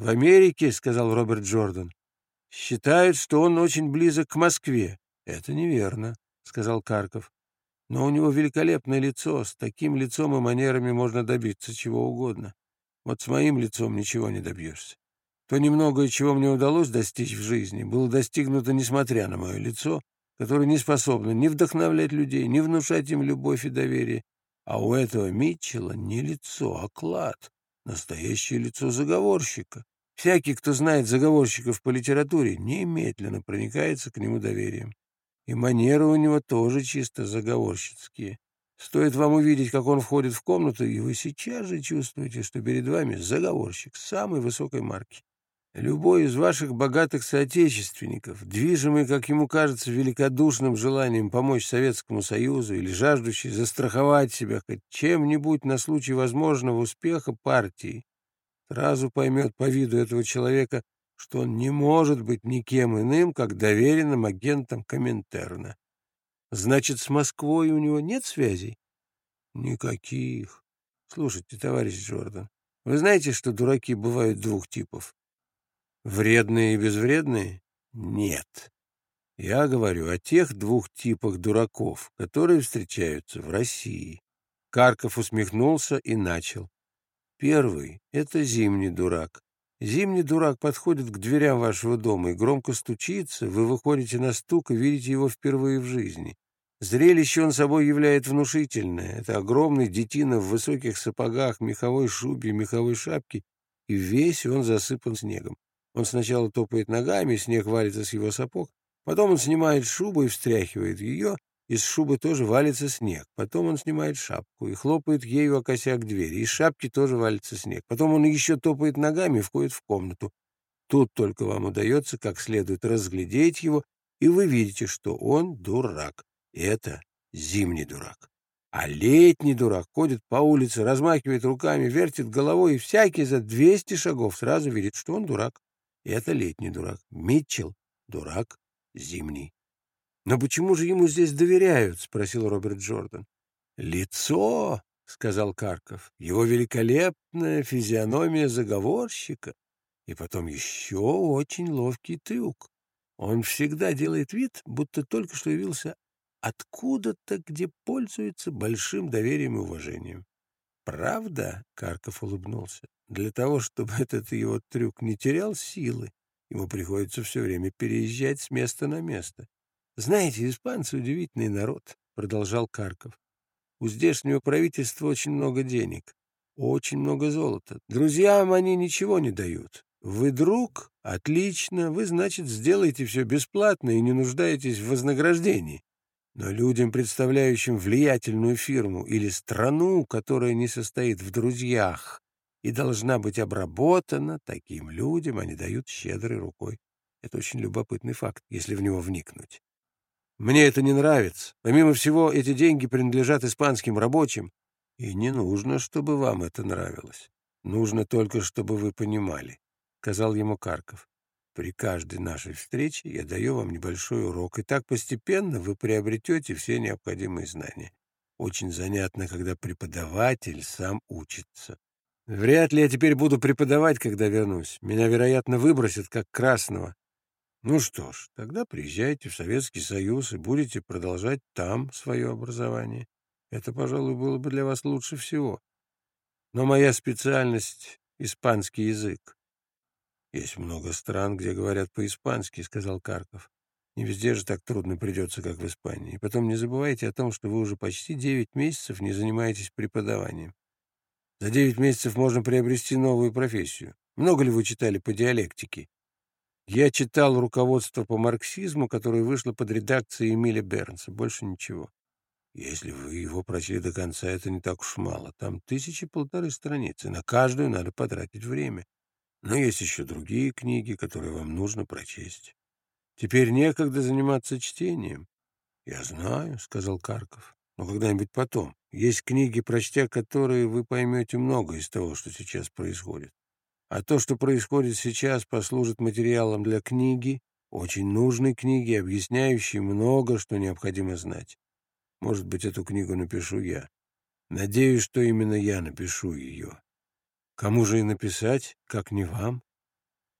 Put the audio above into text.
В Америке, — сказал Роберт Джордан, — считают, что он очень близок к Москве. Это неверно, — сказал Карков. Но у него великолепное лицо, с таким лицом и манерами можно добиться чего угодно. Вот с моим лицом ничего не добьешься. То немногое, чего мне удалось достичь в жизни, было достигнуто несмотря на мое лицо, которое не способно ни вдохновлять людей, ни внушать им любовь и доверие. А у этого Митчелла не лицо, а клад, настоящее лицо заговорщика. Всякий, кто знает заговорщиков по литературе, немедленно проникается к нему доверием. И манеры у него тоже чисто заговорщицкие. Стоит вам увидеть, как он входит в комнату, и вы сейчас же чувствуете, что перед вами заговорщик самой высокой марки. Любой из ваших богатых соотечественников, движимый, как ему кажется, великодушным желанием помочь Советскому Союзу или жаждущий застраховать себя хоть чем-нибудь на случай возможного успеха партии, сразу поймет по виду этого человека, что он не может быть никем иным, как доверенным агентом Коминтерна. Значит, с Москвой у него нет связей? Никаких. Слушайте, товарищ Джордан, вы знаете, что дураки бывают двух типов? Вредные и безвредные? Нет. Я говорю о тех двух типах дураков, которые встречаются в России. Карков усмехнулся и начал. Первый — это зимний дурак. Зимний дурак подходит к дверям вашего дома и громко стучится, вы выходите на стук и видите его впервые в жизни. Зрелище он собой являет внушительное. Это огромный детина в высоких сапогах, меховой шубе, меховой шапке, и весь он засыпан снегом. Он сначала топает ногами, снег валится с его сапог, потом он снимает шубу и встряхивает ее, из шубы тоже валится снег. Потом он снимает шапку и хлопает ею о косяк двери. Из шапки тоже валится снег. Потом он еще топает ногами и входит в комнату. Тут только вам удается как следует разглядеть его, и вы видите, что он дурак. Это зимний дурак. А летний дурак ходит по улице, размахивает руками, вертит головой, и всякий за двести шагов сразу видит, что он дурак. Это летний дурак. Митчелл — дурак зимний. «Но почему же ему здесь доверяют?» — спросил Роберт Джордан. «Лицо!» — сказал Карков. «Его великолепная физиономия заговорщика. И потом еще очень ловкий трюк. Он всегда делает вид, будто только что явился откуда-то, где пользуется большим доверием и уважением. «Правда?» — Карков улыбнулся. «Для того, чтобы этот его трюк не терял силы, ему приходится все время переезжать с места на место. Знаете, испанцы — удивительный народ», — продолжал Карков. «У здешнего правительства очень много денег, очень много золота. Друзьям они ничего не дают. Вы друг? Отлично. Вы, значит, сделаете все бесплатно и не нуждаетесь в вознаграждении. Но людям, представляющим влиятельную фирму или страну, которая не состоит в друзьях и должна быть обработана, таким людям они дают щедрой рукой. Это очень любопытный факт, если в него вникнуть. Мне это не нравится. Помимо всего, эти деньги принадлежат испанским рабочим, и не нужно, чтобы вам это нравилось. Нужно только, чтобы вы понимали, — сказал ему Карков. При каждой нашей встрече я даю вам небольшой урок, и так постепенно вы приобретете все необходимые знания. Очень занятно, когда преподаватель сам учится. Вряд ли я теперь буду преподавать, когда вернусь. Меня, вероятно, выбросят как красного. Ну что ж, тогда приезжайте в Советский Союз и будете продолжать там свое образование. Это, пожалуй, было бы для вас лучше всего. Но моя специальность — испанский язык. Есть много стран, где говорят по-испански, — сказал Карков. Не везде же так трудно придется, как в Испании. И потом не забывайте о том, что вы уже почти девять месяцев не занимаетесь преподаванием. За девять месяцев можно приобрести новую профессию. Много ли вы читали по диалектике? Я читал руководство по марксизму, которое вышло под редакцией Эмиля Бернса. Больше ничего. Если вы его прочли до конца, это не так уж мало. Там тысячи полторы страницы. На каждую надо потратить время. Но есть еще другие книги, которые вам нужно прочесть. Теперь некогда заниматься чтением. — Я знаю, — сказал Карков, — но когда-нибудь потом. Есть книги, прочтя которые, вы поймете много из того, что сейчас происходит. А то, что происходит сейчас, послужит материалом для книги, очень нужной книги, объясняющей много, что необходимо знать. Может быть, эту книгу напишу я. Надеюсь, что именно я напишу ее. Кому же и написать, как не вам?